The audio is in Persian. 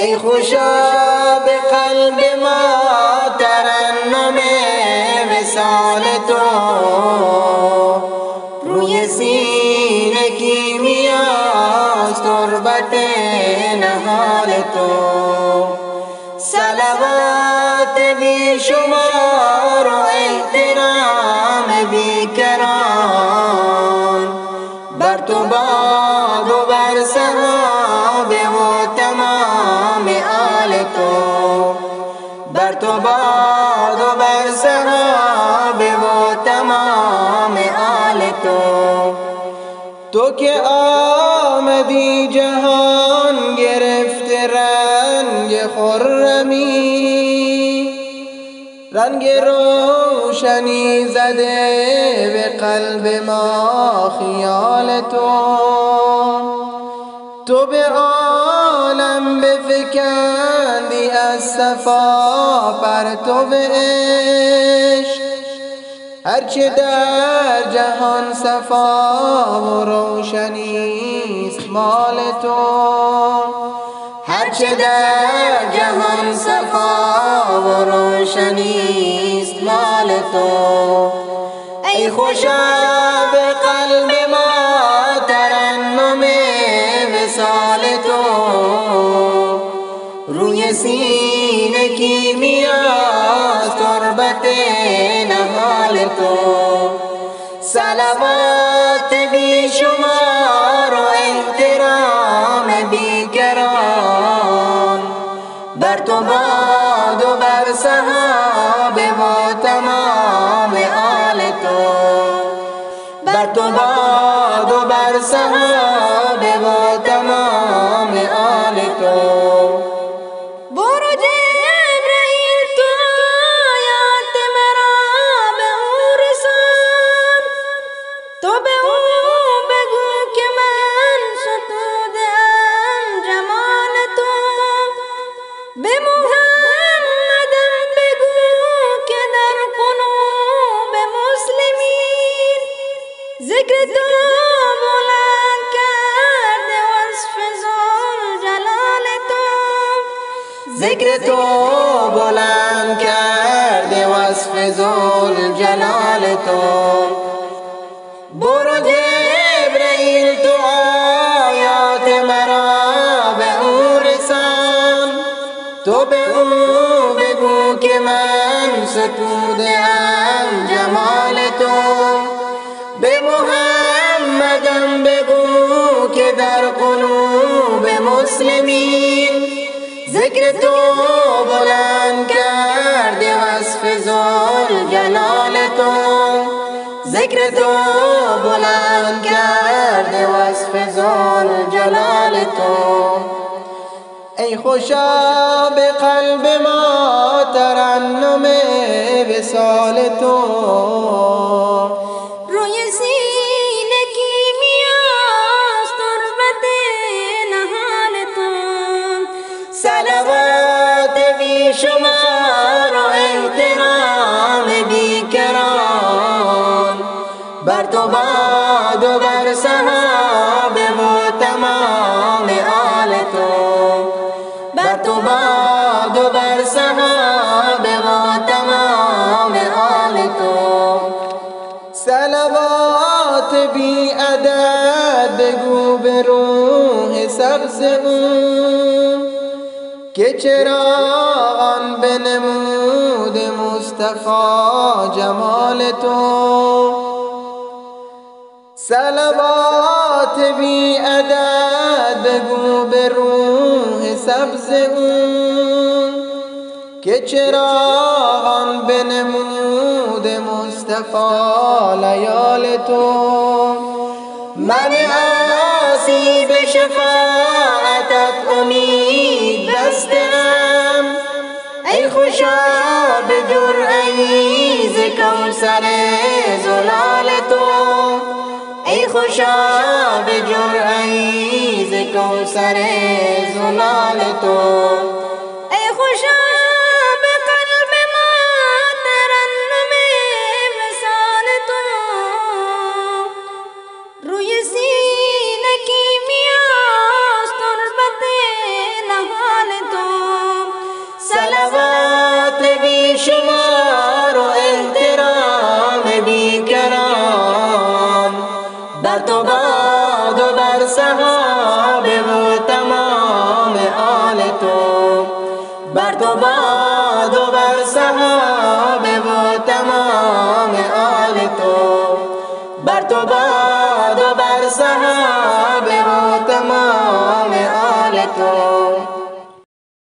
ای خوشا به قلب ما ترنم وسال تو. روی سینه کی میاز تربت نهال تو. سلوات بی شمار تو باد و بر صحابه و تمام آل تو. تو که آمدی جهان گرفت رنگ خرمی. رنگ روشنی زده به قلب ما خیال تو. تو به عالم بفکندی از صفا پرتو عشق هرچه در جهان صفا و روشنیست مال تو. هرچه در جهان صفا و روشنیست مال تو. ای خوشا به قلب سینه کی میاز تربت نهال تو. سلوات بی شمار و احترام بی کران بر تو باد و بر صحابه و تمام آل تو. بر تو باد و بر صحابه ذکر تو بلند کرده وصف جلال تو. ذکر تو بلند کرده وصف زل جلال تو. برو جبرئیل تو آیات مرا به او رسان. تو به او بگو که من ستوده ام جمال تو. به محمدم بگو که در قلوب مسلمین ذکر تو بلند کرده وصف زل جلال تو ذکر تو بلند کرده وصف زل جلال تو ای خوشا به قلب ما ترنم وسال تو بر صحابه و تمام آل تو. سلوات بی عدد بگو به روح سبز اون که چراغان بنمود مصطفی جمال تو. سلوات بی عدد بگو به روح سبز اون که چراغان بنمود مصطفی لیال تو. من آسی به شفاعتت امید بستم. ای خوشا به جرعی ز کوثر زلال تو. ای خوشا به جرعی ز کوثر زلال تو. تو باد و بر صحابه و تمام آل تو. بر تو باد و بر صحابه و تمام آل تو. بر تو باد و بر صحابه و تمام آل تو.